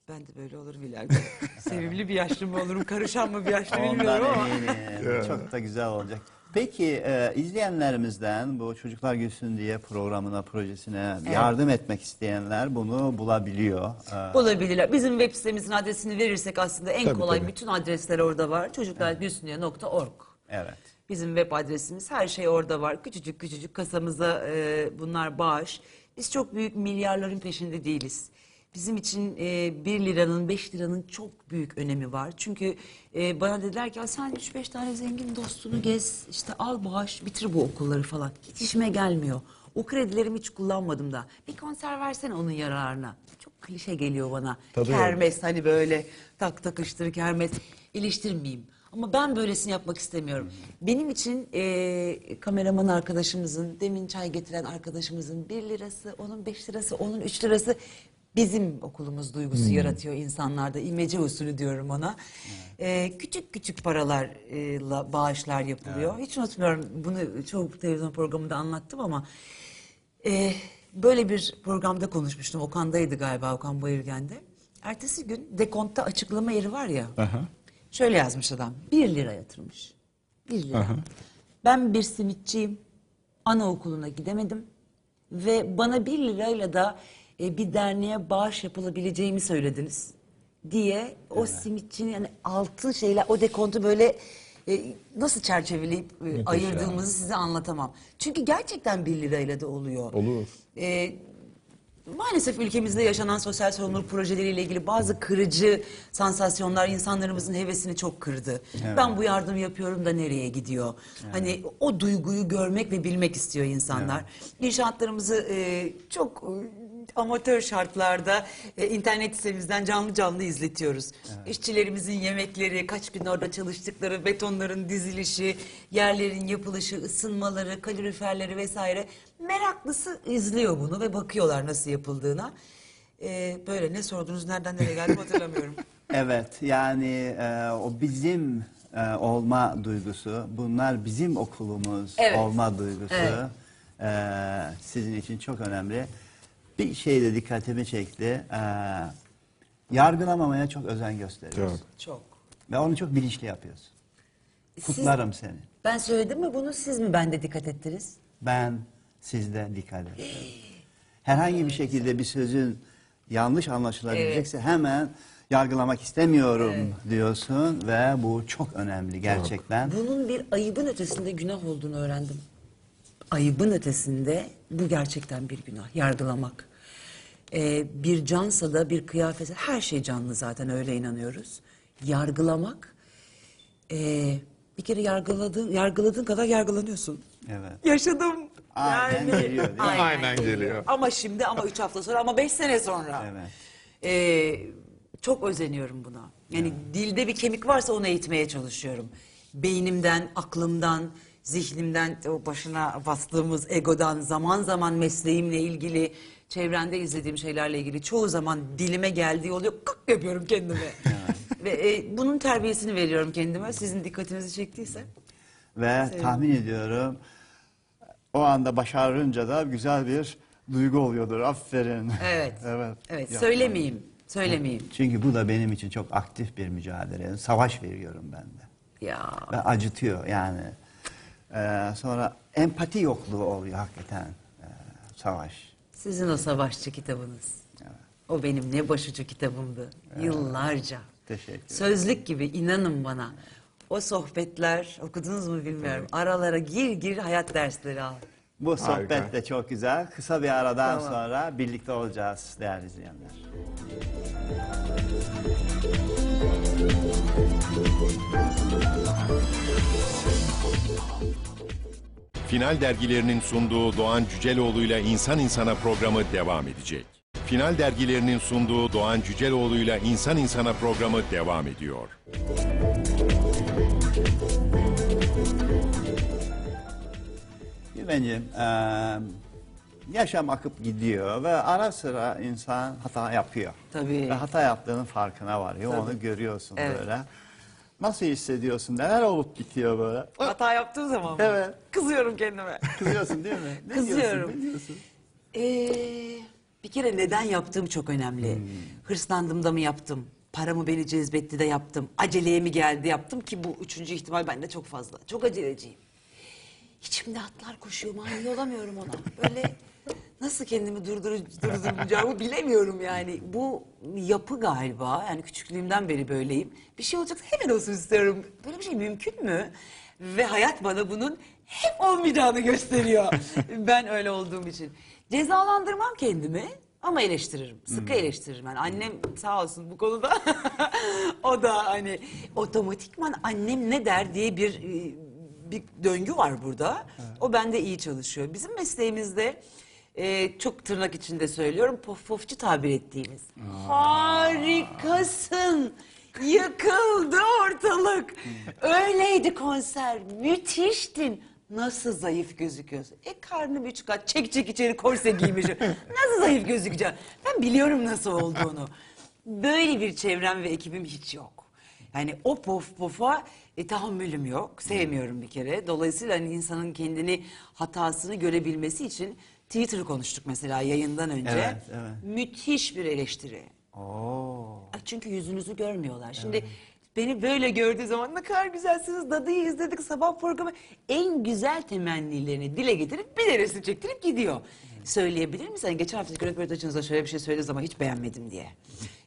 ben de böyle olurum ileride. <laughs> Sevimli bir yaşlı mı olurum, karışan mı bir yaşlı bilmiyorum ama. eminim. Çok da güzel olacak. Peki e, izleyenlerimizden bu Çocuklar Gülsün diye programına, projesine yardım etmek isteyenler bunu bulabiliyor. E, Bulabilirler. Bizim web sitemizin adresini verirsek aslında en Tabii, kolay tabii. bütün adresler orada var. Çocuklargülsünye.org. evet. Bizim web adresimiz her şey orada var. Küçücük küçücük kasamıza e, bunlar bağış. Biz çok büyük milyarların peşinde değiliz. Bizim için e, 1 liranın 5 liranın çok büyük önemi var. Çünkü e, bana dediler ki "Ya sen 3-5 tane zengin dostunu gez işte al bağış bitir bu okulları falan. Hiç işime gelmiyor. O kredilerimi hiç kullanmadım da. Bir konser versene onun yararına. Çok klişe geliyor bana. Tabii. Kermes hani böyle tak takıştır kermes. İliştirmeyeyim. Ama ben böylesini yapmak istemiyorum. Benim için e, kameraman arkadaşımızın, demin çay getiren arkadaşımızın bir lirası, onun beş lirası, onun üç lirası bizim okulumuz duygusu yaratıyor insanlarda. İmece usulü diyorum ona. E, küçük küçük paralarla bağışlar yapılıyor. Hiç unutmuyorum bunu çoğu televizyon programında anlattım ama ee, böyle bir programda konuşmuştum. Okan'daydı galiba Okan Bayırgen'de. Ertesi gün dekontta açıklama yeri var ya. Aha. Şöyle yazmış adam. Bir lira yatırmış. Bir lira. Ben bir simitçiyim. Anaokuluna gidemedim. Ve bana bir lirayla da e, bir derneğe bağış yapılabileceğimi söylediniz. Diye o simitçinin yani altın şeyler o dekontu böyle e, nasıl çerçeveleyip e, ayırdığımızı size anlatamam. Çünkü gerçekten bir lirayla da oluyor. Olur. E, Maalesef ülkemizde yaşanan sosyal sorumluluk projeleriyle ilgili bazı kırıcı sansasyonlar insanlarımızın hevesini çok kırdı. Ben bu yardım yapıyorum da nereye gidiyor? Hani o duyguyu görmek ve bilmek istiyor insanlar. İnşaatlarımızı e, çok e, amatör şartlarda e, internet sitemizden canlı canlı izletiyoruz. İşçilerimizin yemekleri, kaç gün orada çalıştıkları, betonların dizilişi, yerlerin yapılışı, ısınmaları, kaloriferleri vesaire. Meraklısı izliyor bunu ve bakıyorlar nasıl yapıldığına. E, böyle ne sordunuz, nereden nereye geldim hatırlamıyorum. <laughs> Evet yani e, o bizim e, olma duygusu, bunlar bizim okulumuz Evet. olma duygusu Evet. e, sizin için çok önemli. Bir şey de dikkatimi çekti. E, yargılamamaya çok özen gösteriyorsun. Çok. Çok. Ve onu çok bilinçli yapıyorsun. Siz- Kutlarım seni. ben söyledim mi bunu siz mi bende dikkat ettiniz? Ben sizde dikkat ederim. Herhangi bir şekilde bir sözün yanlış anlaşılabilecekse hemen yargılamak istemiyorum diyorsun ve bu çok önemli gerçekten. Bunun bir ayıbın ötesinde günah olduğunu öğrendim. Ayıbın ötesinde bu gerçekten bir günah. Yargılamak. Ee, bir cansa da bir kıyafet, her şey canlı zaten öyle inanıyoruz. Yargılamak, ee, bir kere yargıladığın, yargıladığın kadar yargılanıyorsun. Evet. Yaşadım. Aynen geliyor, değil mi? Aynen geliyor. Ama şimdi ama üç hafta sonra ama beş sene sonra. Evet. Ee, çok özeniyorum buna. Yani dilde bir kemik varsa onu eğitmeye çalışıyorum. Beynimden, aklımdan, zihnimden, o başına bastığımız egodan, zaman zaman mesleğimle ilgili, çevrende izlediğim şeylerle ilgili çoğu zaman dilime geldiği oluyor. Kık yapıyorum kendime. <laughs> Ve e, bunun terbiyesini veriyorum kendime. Sizin dikkatinizi çektiyse. Ve tahmin ediyorum o anda başarınca da güzel bir duygu oluyordur. Aferin. Evet. <laughs> evet. Evet, Ya. söylemeyeyim. Söylemeyeyim. Çünkü bu da benim için çok aktif bir mücadele. Savaş veriyorum ben de. Ya. Ve acıtıyor yani. Ee, sonra empati yokluğu oluyor hakikaten ee, savaş. Sizin o savaşçı kitabınız. O benim ne başucu kitabımdı. Yıllarca. Teşekkür ederim. Sözlük gibi inanın bana. O sohbetler okudunuz mu bilmiyorum. Aralara gir gir hayat dersleri al. Bu sohbet Harika. de çok güzel. Kısa bir aradan Tamam. sonra birlikte olacağız değerli izleyenler. Final dergilerinin sunduğu Doğan Cüceloğlu'yla İnsan İnsana programı devam edecek. Final dergilerinin sunduğu Doğan Cüceloğlu'yla İnsan İnsana programı devam ediyor. Gülbenciğim, eee, yaşam akıp gidiyor ve ara sıra insan hata yapıyor. Tabii. Ve hata yaptığının farkına varıyor, Tabii. onu görüyorsun Evet. böyle. Nasıl hissediyorsun? Neler olup bitiyor böyle? Hata yaptığım zaman mı? Evet. Kızıyorum kendime. Kızıyorsun değil mi? Ne Kızıyorum. Diyorsun, ne diyorsun? Ee, bir kere neden yaptığım çok önemli. Hırslandım da mı yaptım? Paramı beni cezbetti de yaptım. Aceleye mi geldi yaptım ki bu üçüncü ihtimal bende çok fazla. Çok aceleciyim. İçimde atlar koşuyor mani olamıyorum ona. Böyle nasıl kendimi durdur- durduracağımı bilemiyorum yani. Bu yapı galiba yani küçüklüğümden beri böyleyim. Bir şey olacaksa hemen olsun istiyorum. Böyle bir şey mümkün mü? Ve hayat bana bunun hep olmayacağını gösteriyor. <laughs> ben öyle olduğum için. Cezalandırmam kendimi ama eleştiririm. Sıkı eleştiririm. Yani annem sağ olsun bu konuda. <laughs> o da hani otomatikman annem ne der diye bir e, bir döngü var burada. O bende iyi çalışıyor. Bizim mesleğimizde e, çok tırnak içinde söylüyorum pof pofçu tabir ettiğimiz. Harikasın. Yıkıldı ortalık. Öyleydi konser. Müthiştin. Nasıl zayıf gözüküyorsun? E karnı bir çıkar. Çek çek içeri korse giymişim. <laughs> Nasıl zayıf gözükeceğim? Ben biliyorum nasıl olduğunu. Böyle bir çevrem ve ekibim hiç yok. Yani o pof pofa e, tahammülüm yok. Sevmiyorum bir kere. Dolayısıyla hani insanın kendini hatasını görebilmesi için Twitter'ı konuştuk mesela yayından önce. Evet, evet. Müthiş bir eleştiri. Oo. Çünkü yüzünüzü görmüyorlar. Şimdi beni böyle gördüğü zaman ne kadar güzelsiniz dadıyı izledik sabah programı. En güzel temennilerini dile getirip bir de resim çektirip gidiyor. Söyleyebilir misin? Hani geçen haftaki röportajınızda şöyle bir şey söylediğiniz ama hiç beğenmedim diye. <laughs>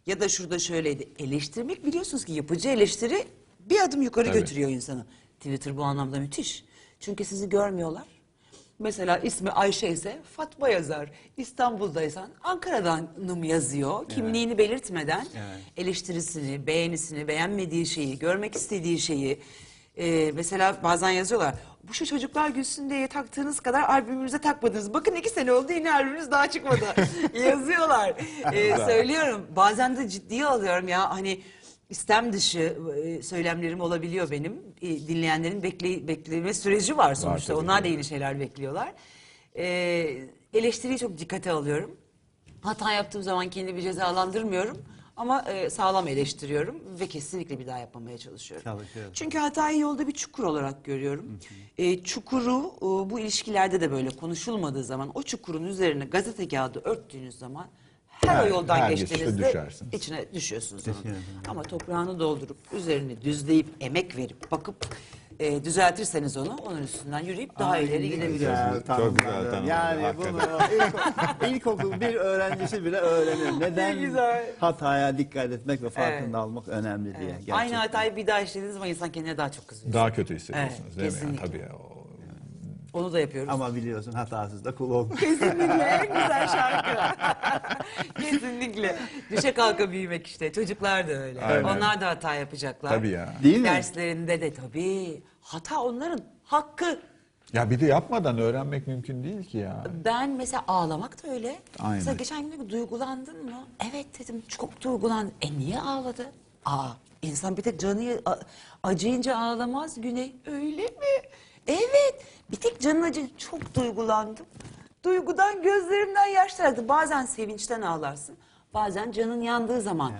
Ya da şurada şöyleydi. Eleştirmek biliyorsunuz ki yapıcı eleştiri bir adım yukarı Tabii. götürüyor insanı. Twitter bu anlamda müthiş. Çünkü sizi görmüyorlar. Mesela ismi Ayşe ise Fatma yazar. İstanbul'daysan Ankara'dan mı yazıyor? Kimliğini belirtmeden eleştirisini, beğenisini, beğenmediği şeyi, görmek istediği şeyi. e, mesela bazen yazıyorlar. Bu şu çocuklar gülsün diye taktığınız kadar albümünüze takmadınız. Bakın iki sene oldu yine albümünüz daha çıkmadı. <laughs> yazıyorlar. E, söylüyorum. Bazen de ciddiye alıyorum ya hani istem dışı e, söylemlerim olabiliyor benim. E, dinleyenlerin bekle, bekleme süreci var sonuçta. tabii, Onlar da yeni şeyler bekliyorlar. E, eleştiriyi çok dikkate alıyorum. Hata yaptığım zaman kendimi cezalandırmıyorum. Ama e, sağlam eleştiriyorum ve kesinlikle bir daha yapmamaya çalışıyorum. Çalışıyorum. Çünkü hatayı yolda bir çukur olarak görüyorum. E, çukuru e, bu ilişkilerde de böyle konuşulmadığı zaman o çukurun üzerine gazete kağıdı örttüğünüz zaman her, Her- o yoldan her geçtiğinizde içine düşüyorsunuz onun. Ama toprağını doldurup üzerine düzleyip emek verip bakıp e, düzeltirseniz onu onun üstünden yürüyüp daha ileri Ne gidebilirsiniz. güzel Çok güzel tanımladın. Yani hakikaten. bunu ilk, ilkokul bir öğrencisi bile öğrenir. Neden güzel. hataya dikkat etmek ve farkında olmak önemli diye. Evet. Gerçekten. Aynı hatayı bir daha işlediğiniz zaman insan kendine daha çok kızıyor. Daha kötü hissediyorsunuz Evet, değil mi? Yani, kesinlikle. tabii ya, o- Onu da yapıyoruz. Ama biliyorsun hatasız da kul olmuş. Kesinlikle en güzel şarkı. <laughs> Kesinlikle. Düşe kalka büyümek işte. Çocuklar da öyle. Aynen. Onlar da hata yapacaklar. Tabii ya. Değil mi? Derslerinde de tabii. Hata onların hakkı. Ya bir de yapmadan öğrenmek mümkün değil ki ya. Ben mesela ağlamak da öyle. Aynen. Mesela geçen gün dedi ki, duygulandın mı? Evet dedim çok duygulandım. E niye ağladı? Aa insan bir tek canı a- acıyınca ağlamaz Güney. Öyle mi? Canın acı çok duygulandım. Duygudan gözlerimden yaşlar aktı. Bazen sevinçten ağlarsın. Bazen canın yandığı zaman.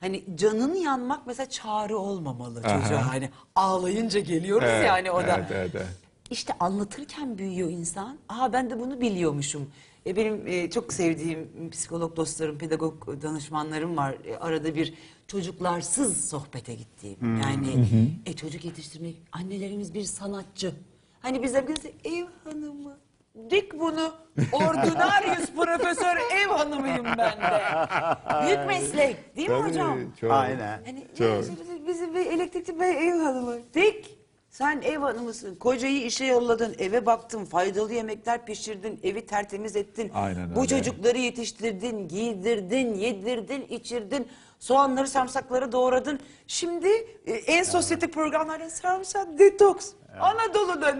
Hani canın yanmak mesela çağrı olmamalı çocuğa. Hani ağlayınca geliyoruz Evet, yani o da. evet, evet, evet. İşte anlatırken büyüyor insan. Aa ben de bunu biliyormuşum. E, benim e, çok sevdiğim psikolog dostlarım, pedagog danışmanlarım var. E, arada bir çocuklarsız sohbete gittiğim. Yani e, çocuk yetiştirmek, annelerimiz bir sanatçı. Hani bizler biz de ev hanımı. Dik bunu. Ordinarius profesör ev hanımıyım ben de. Büyük meslek değil mi Tabii, hocam? çok. Aynen. Hani Çok. bizim bir elektrikli bey ev hanımı. Dik. Sen ev hanımısın. Kocayı işe yolladın, eve baktın, faydalı yemekler pişirdin, evi tertemiz ettin. Aynen Bu öyle. çocukları yetiştirdin, giydirdin, yedirdin, içirdin. Soğanları, sarımsakları doğradın. Şimdi e, en sosyetik programlarda sarımsak detoks. Anadolu'da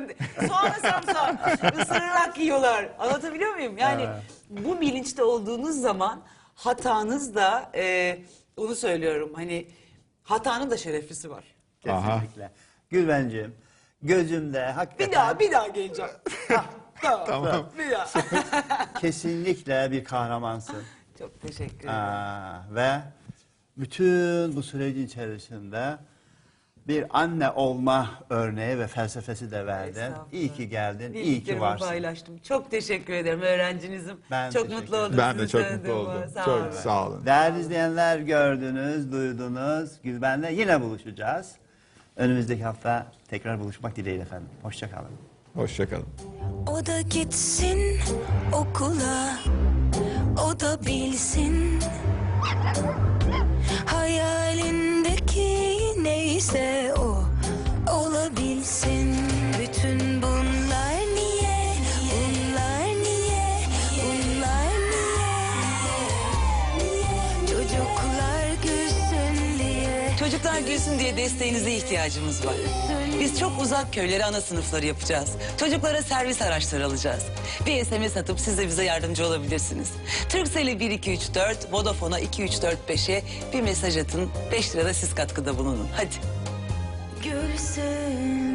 soğanı sarımsak <laughs> ısırarak yiyorlar. Anlatabiliyor muyum? Yani bu bilinçte olduğunuz zaman hatanız da e, onu söylüyorum hani hatanın da şereflisi var. Kesinlikle. Gülbenciğim gözümde hakikaten Bir daha bir daha geleceğim. <laughs> tamam, tamam. Bir daha. kesinlikle bir kahramansın. Çok teşekkür ederim. Aa, ve bütün bu sürecin içerisinde bir anne olma örneği ve felsefesi de verdin. Estağfurullah. İyi ki geldin, iyi ki Bildiklerimi varsın. paylaştım. Çok teşekkür ederim öğrencinizim. Ben çok teşekkür mutlu ederim. oldum. Ben de sizi çok tanıdığıma. mutlu oldum. Sağ Çok olun. sağ olun. Değerli izleyenler gördünüz, duydunuz. Gülben'le yine buluşacağız. Önümüzdeki hafta tekrar buluşmak dileğiyle efendim. Hoşçakalın. Hoşçakalın. O da gitsin okula O da bilsin neyse o Olabilsin Çocuklar gülsün diye desteğinize ihtiyacımız var. Biz çok uzak köylere ana sınıfları yapacağız. Çocuklara servis araçları alacağız. Bir SMS atıp siz de bize yardımcı olabilirsiniz. Turkcell'e 1234, Vodafone'a 2345'e bir mesaj atın. 5 lirada siz katkıda bulunun. Hadi. Gülsün